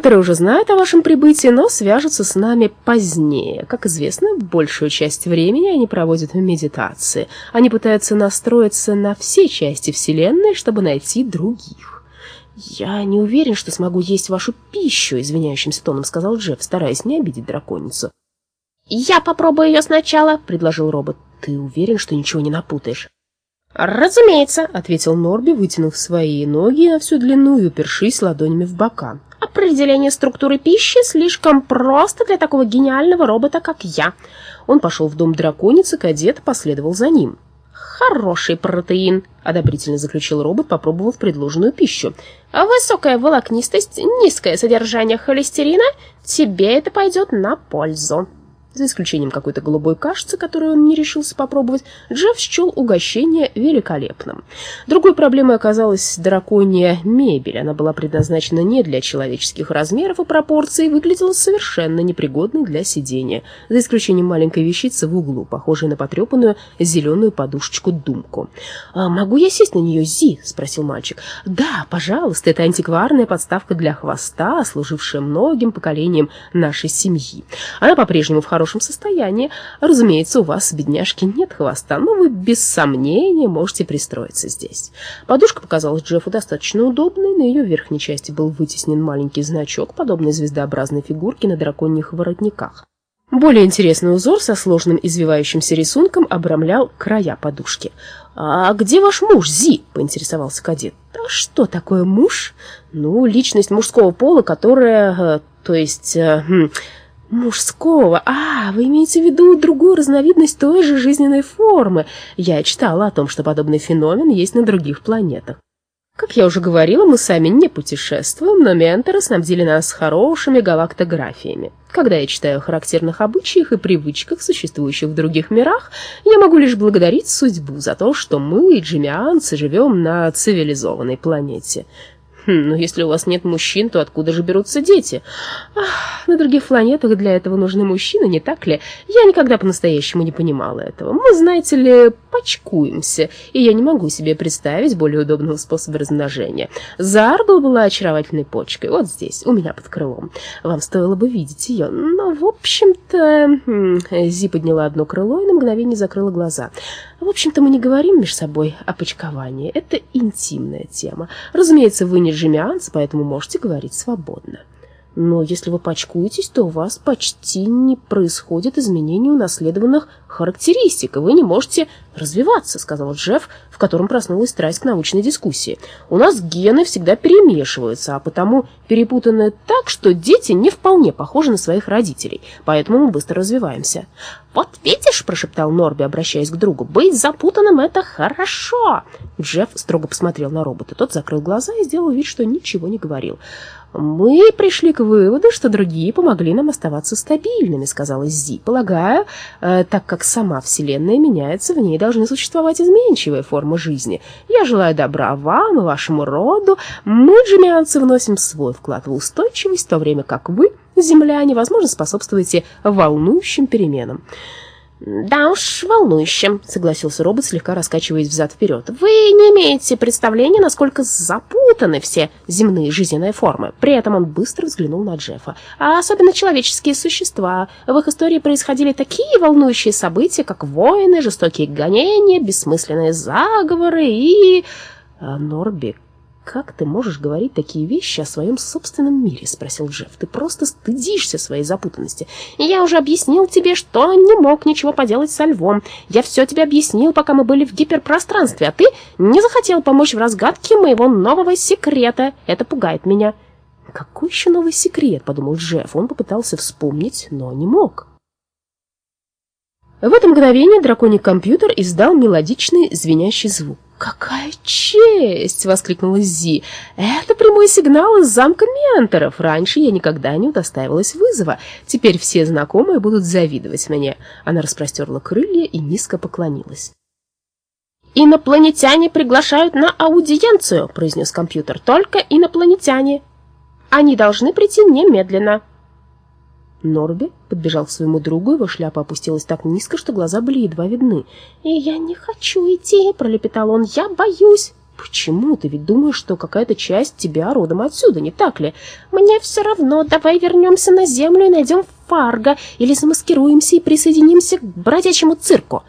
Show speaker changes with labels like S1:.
S1: Менторы уже знают о вашем прибытии, но свяжутся с нами позднее. Как известно, большую часть времени они проводят в медитации. Они пытаются настроиться на все части Вселенной, чтобы найти других. «Я не уверен, что смогу есть вашу пищу», — извиняющимся тоном сказал Джефф, стараясь не обидеть драконицу.
S2: «Я попробую ее сначала», — предложил робот.
S1: «Ты уверен, что ничего не напутаешь?»
S2: «Разумеется», —
S1: ответил Норби, вытянув свои ноги на всю длину и упершись ладонями в бока.
S2: «Определение структуры пищи слишком просто для такого гениального робота, как я».
S1: Он пошел в дом драконицы, кадет последовал за ним.
S2: «Хороший протеин», — одобрительно заключил робот, попробовав предложенную пищу. «Высокая волокнистость, низкое содержание холестерина. Тебе это пойдет на пользу».
S1: За исключением какой-то голубой кашицы, которую он не решился попробовать, Джефф счел угощение великолепным. Другой проблемой оказалась драконья мебель. Она была предназначена не для человеческих размеров и пропорций и выглядела совершенно непригодной для сидения, за исключением маленькой вещицы в углу, похожей на потрепанную зеленую подушечку-думку. «А могу я сесть на нее, Зи?» — спросил мальчик. «Да, пожалуйста, это антикварная подставка для хвоста, служившая многим поколениям нашей семьи. Она по-прежнему в хорошем состоянии. Разумеется, у вас, бедняжки, нет хвоста, но вы без сомнения можете пристроиться здесь. Подушка показалась Джеффу достаточно удобной, на ее верхней части был вытеснен маленький значок, подобный звездообразной фигурке на драконьих воротниках. Более интересный узор со сложным извивающимся рисунком обрамлял края подушки. «А где ваш муж, Зи?» — поинтересовался кадет. «А что такое муж?» «Ну, личность мужского пола, которая... Э, то есть... Э, хм, Мужского? А, вы имеете в виду другую разновидность той же жизненной формы. Я читала о том, что подобный феномен есть на других планетах. Как я уже говорила, мы сами не путешествуем, но менторы снабдили нас хорошими галактографиями. Когда я читаю о характерных обычаях и привычках, существующих в других мирах, я могу лишь благодарить судьбу за то, что мы, джимианцы, живем на цивилизованной планете. Хм, но если у вас нет мужчин, то откуда же берутся дети? Ах, на других планетах для этого нужны мужчины, не так ли? Я никогда по-настоящему не понимала этого. Мы, знаете ли, почкуемся, и я не могу себе представить более удобного способа размножения. Зардл была очаровательной почкой, вот здесь, у меня под крылом. Вам стоило бы видеть ее. Но, в общем-то... Хм, Зи подняла одно крыло и на мгновение закрыла глаза. В общем-то, мы не говорим между собой о почковании. Это интимная тема. Разумеется, вы не жемианцы, поэтому можете говорить свободно. Но если вы почкуетесь, то у вас почти не происходит изменений унаследованных характеристик, и вы не можете развиваться, сказал Джефф, в котором проснулась страсть к научной дискуссии. У нас гены всегда перемешиваются, а потому перепутаны так, что дети не вполне похожи на своих родителей, поэтому мы быстро развиваемся.
S2: «Вот видишь», — прошептал Норби, обращаясь к другу, — «быть запутанным — это хорошо».
S1: Джефф строго посмотрел на робота. Тот закрыл глаза и сделал вид, что ничего не говорил. «Мы пришли к выводу, что другие помогли нам оставаться стабильными», — сказала Зи. «Полагаю, э, так как сама Вселенная меняется, в ней должны существовать изменчивые формы жизни. Я желаю добра вам и вашему роду. Мы, джемианцы, вносим свой вклад в устойчивость, в то время как вы, земляне, возможно, способствуете волнующим переменам».
S2: «Да уж, волнующе», — согласился робот, слегка раскачиваясь взад-вперед. «Вы не имеете представления, насколько запутаны все земные жизненные формы». При этом он быстро взглянул на Джеффа. «А особенно человеческие существа. В их истории происходили такие волнующие события, как войны, жестокие гонения, бессмысленные заговоры и...»
S1: а Норбик «Как ты можешь говорить такие вещи о своем собственном мире?» — спросил Джефф. «Ты просто стыдишься своей запутанности.
S2: Я уже объяснил тебе, что не мог ничего поделать со львом. Я все тебе объяснил, пока мы были в гиперпространстве, а ты не захотел помочь в разгадке моего нового секрета. Это пугает меня».
S1: «Какой еще новый секрет?» — подумал Джефф. Он попытался вспомнить, но не мог. В это мгновение драконий компьютер издал мелодичный звенящий звук. «Какая честь!» — воскликнула Зи. «Это прямой сигнал из замка менторов. Раньше я никогда не удостаивалась вызова. Теперь все знакомые будут завидовать мне». Она распростерла крылья и низко поклонилась.
S2: «Инопланетяне приглашают на аудиенцию», — произнес компьютер. «Только инопланетяне. Они должны прийти немедленно».
S1: Норби подбежал к своему другу, его шляпа опустилась так низко, что глаза были едва видны.
S2: «И я не хочу идти», — пролепетал он, — «я боюсь».
S1: Почему? Ты ведь думаешь, что какая-то часть тебя родом отсюда, не так ли?
S2: Мне все равно. Давай вернемся на землю и найдем Фарго. Или замаскируемся и присоединимся к бродячему цирку.